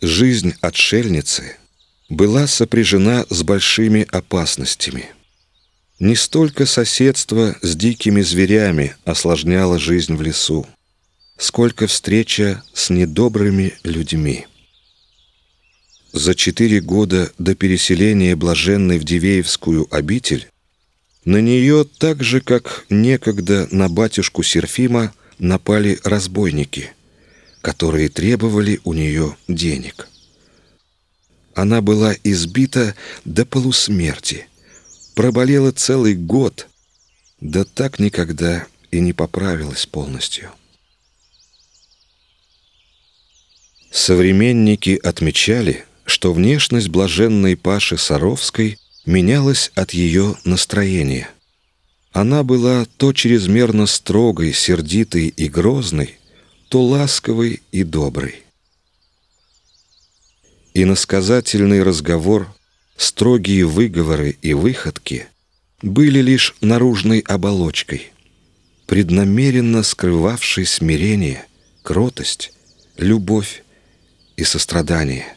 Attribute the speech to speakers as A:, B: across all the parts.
A: Жизнь отшельницы была сопряжена с большими опасностями. Не столько соседство с дикими зверями осложняло жизнь в лесу, сколько встреча с недобрыми людьми. За четыре года до переселения блаженной в Дивеевскую обитель на нее так же, как некогда на батюшку Серфима, напали разбойники, которые требовали у нее денег. Она была избита до полусмерти, проболела целый год, да так никогда и не поправилась полностью. Современники отмечали, что внешность блаженной Паши Саровской менялась от ее настроения. Она была то чрезмерно строгой, сердитой и грозной, то ласковой и доброй. И насказательный разговор, строгие выговоры и выходки были лишь наружной оболочкой, преднамеренно скрывавшей смирение, кротость, любовь и сострадание.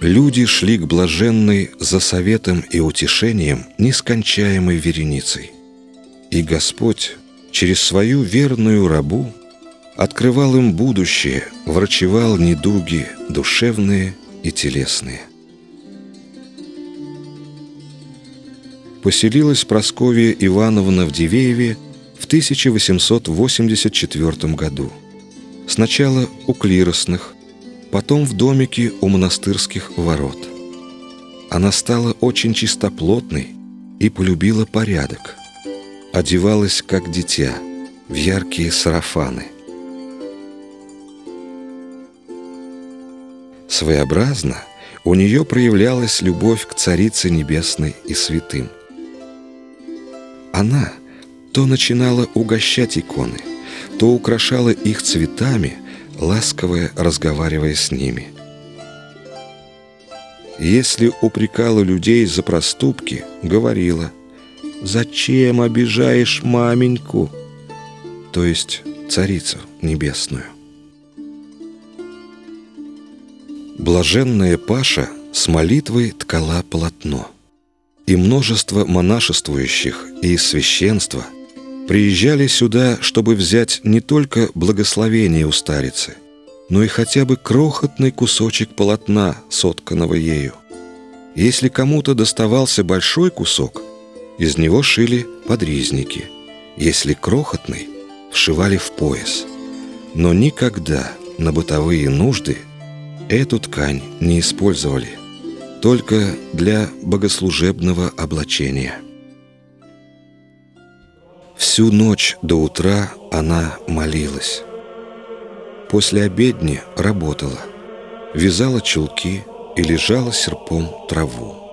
A: Люди шли к блаженной за советом и утешением нескончаемой вереницей. И Господь через свою верную рабу открывал им будущее, врачевал недуги душевные и телесные. Поселилась Просковья Ивановна в Дивееве в 1884 году. Сначала у клиросных, потом в домике у монастырских ворот. Она стала очень чистоплотной и полюбила порядок. Одевалась как дитя в яркие сарафаны. Своеобразно у нее проявлялась любовь к Царице Небесной и святым. Она – то начинала угощать иконы, то украшала их цветами, ласково разговаривая с ними. Если упрекала людей за проступки, говорила «Зачем обижаешь маменьку?» то есть Царицу Небесную. Блаженная Паша с молитвой ткала полотно, и множество монашествующих и священства – приезжали сюда, чтобы взять не только благословение у старицы, но и хотя бы крохотный кусочек полотна, сотканного ею. Если кому-то доставался большой кусок, из него шили подризники. Если крохотный, вшивали в пояс. Но никогда на бытовые нужды эту ткань не использовали, только для богослужебного облачения. Всю ночь до утра она молилась. После обедни работала, вязала чулки и лежала серпом траву.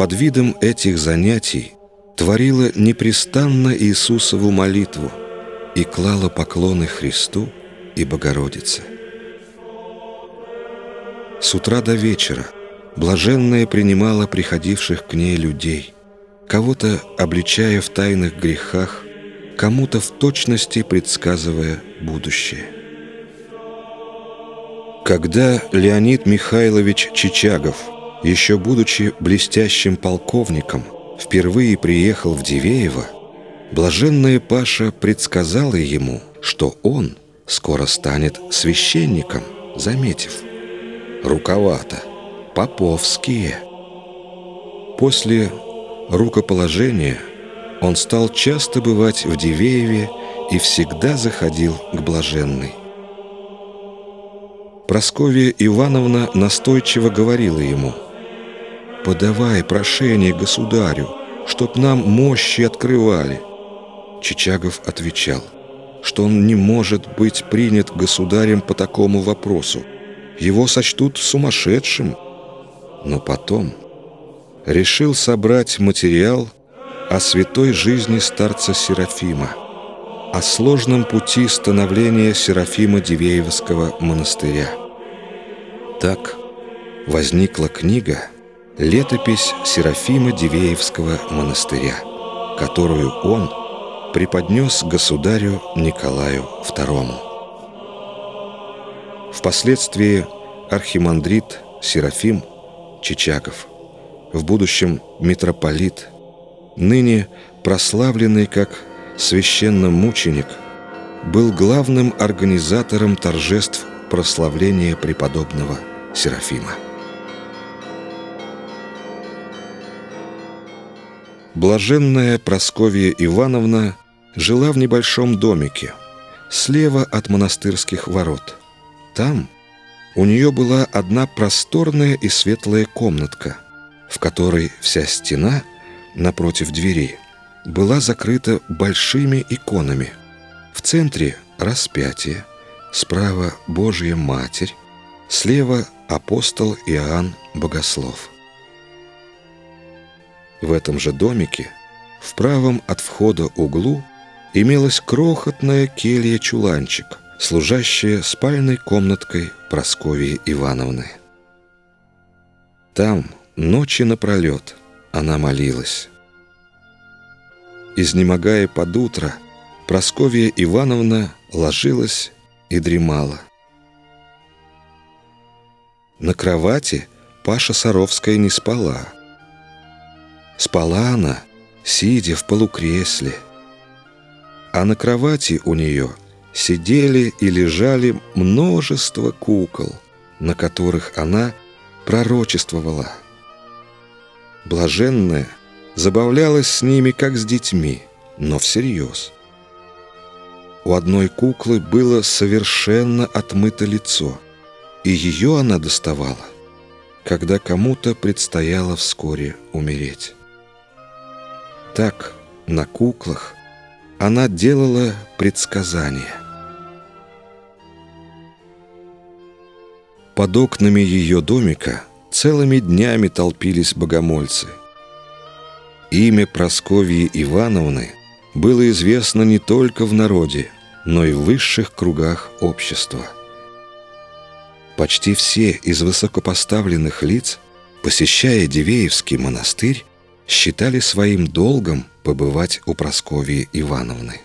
A: Под видом этих занятий творила непрестанно Иисусову молитву и клала поклоны Христу и Богородице. С утра до вечера блаженная принимала приходивших к ней людей – кого-то обличая в тайных грехах, кому-то в точности предсказывая будущее. Когда Леонид Михайлович Чичагов, еще будучи блестящим полковником, впервые приехал в Дивеево, блаженная Паша предсказала ему, что он скоро станет священником, заметив «Рукавато, поповские». После рукоположения он стал часто бывать в Дивееве и всегда заходил к блаженной. Просковья Ивановна настойчиво говорила ему «Подавай прошение государю, чтоб нам мощи открывали». Чичагов отвечал, что он не может быть принят государем по такому вопросу. Его сочтут сумасшедшим. Но потом решил собрать материал о святой жизни старца Серафима, о сложном пути становления Серафима Дивеевского монастыря. Так возникла книга «Летопись Серафима Дивеевского монастыря», которую он преподнес государю Николаю II. впоследствии архимандрит Серафим Чичаков, в будущем митрополит, ныне прославленный как священномученик, был главным организатором торжеств прославления преподобного Серафима. Блаженная Просковья Ивановна жила в небольшом домике, слева от монастырских ворот. Там у нее была одна просторная и светлая комнатка, в которой вся стена напротив двери была закрыта большими иконами. В центре распятие, справа Божья Матерь, слева апостол Иоанн Богослов. В этом же домике, в правом от входа углу, имелась крохотная келья-чуланчик, служащая спальной комнаткой Прасковьи Ивановны. Там ночи напролет она молилась. Изнемогая под утро, Прасковья Ивановна ложилась и дремала. На кровати Паша Саровская не спала. Спала она, сидя в полукресле. А на кровати у нее сидели и лежали множество кукол, на которых она пророчествовала. Блаженная забавлялась с ними, как с детьми, но всерьез. У одной куклы было совершенно отмыто лицо, и ее она доставала, когда кому-то предстояло вскоре умереть. Так на куклах она делала предсказания. Под окнами ее домика целыми днями толпились богомольцы. Имя Просковьи Ивановны было известно не только в народе, но и в высших кругах общества. Почти все из высокопоставленных лиц, посещая Дивеевский монастырь, считали своим долгом побывать у Просковьи Ивановны.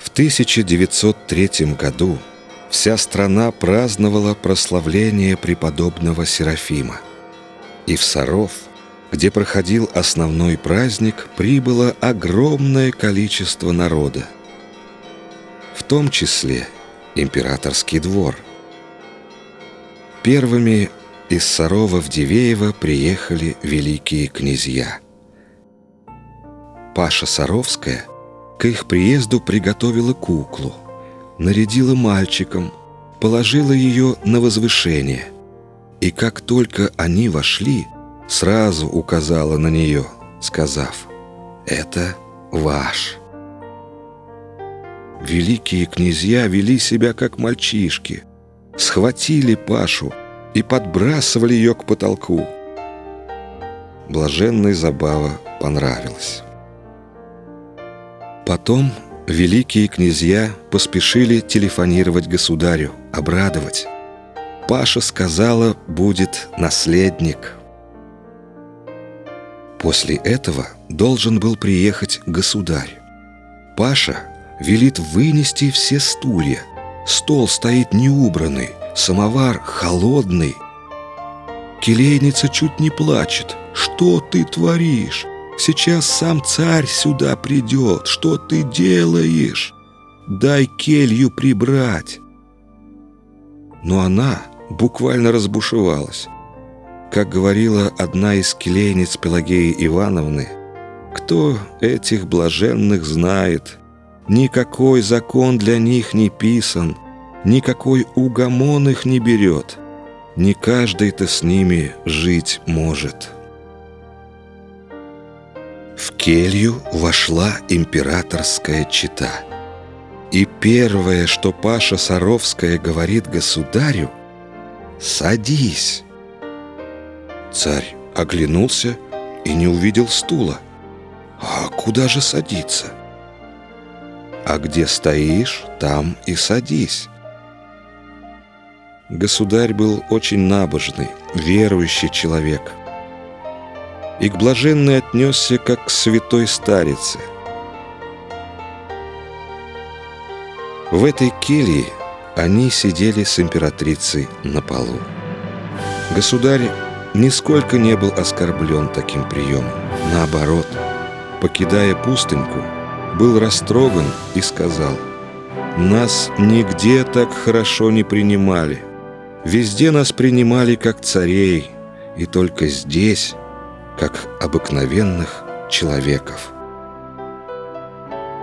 A: В 1903 году вся страна праздновала прославление преподобного Серафима. И в Саров, где проходил основной праздник, прибыло огромное количество народа, в том числе императорский двор. Первыми из Сарова в Дивеево приехали великие князья. Паша Саровская к их приезду приготовила куклу, нарядила мальчиком, положила ее на возвышение. И как только они вошли, сразу указала на нее, сказав «Это ваш». Великие князья вели себя как мальчишки, схватили Пашу, и подбрасывали ее к потолку. Блаженной забава понравилась. Потом великие князья поспешили телефонировать государю, обрадовать. Паша сказала, будет наследник. После этого должен был приехать государь. Паша велит вынести все стулья. Стол стоит неубранный, Самовар холодный. Келейница чуть не плачет. «Что ты творишь? Сейчас сам царь сюда придет. Что ты делаешь? Дай келью прибрать». Но она буквально разбушевалась. Как говорила одна из келейниц Пелагеи Ивановны, «Кто этих блаженных знает? Никакой закон для них не писан» никакой угомон их не берет. Не каждый-то с ними жить может. В келью вошла императорская чита. И первое, что Паша Саровская говорит государю, «Садись». Царь оглянулся и не увидел стула. «А куда же садиться?» «А где стоишь, там и садись». Государь был очень набожный, верующий человек. И к блаженной отнесся, как к святой старице. В этой келье они сидели с императрицей на полу. Государь нисколько не был оскорблен таким приемом. Наоборот, покидая пустыньку, был растроган и сказал, «Нас нигде так хорошо не принимали. Везде нас принимали как царей, и только здесь, как обыкновенных человеков».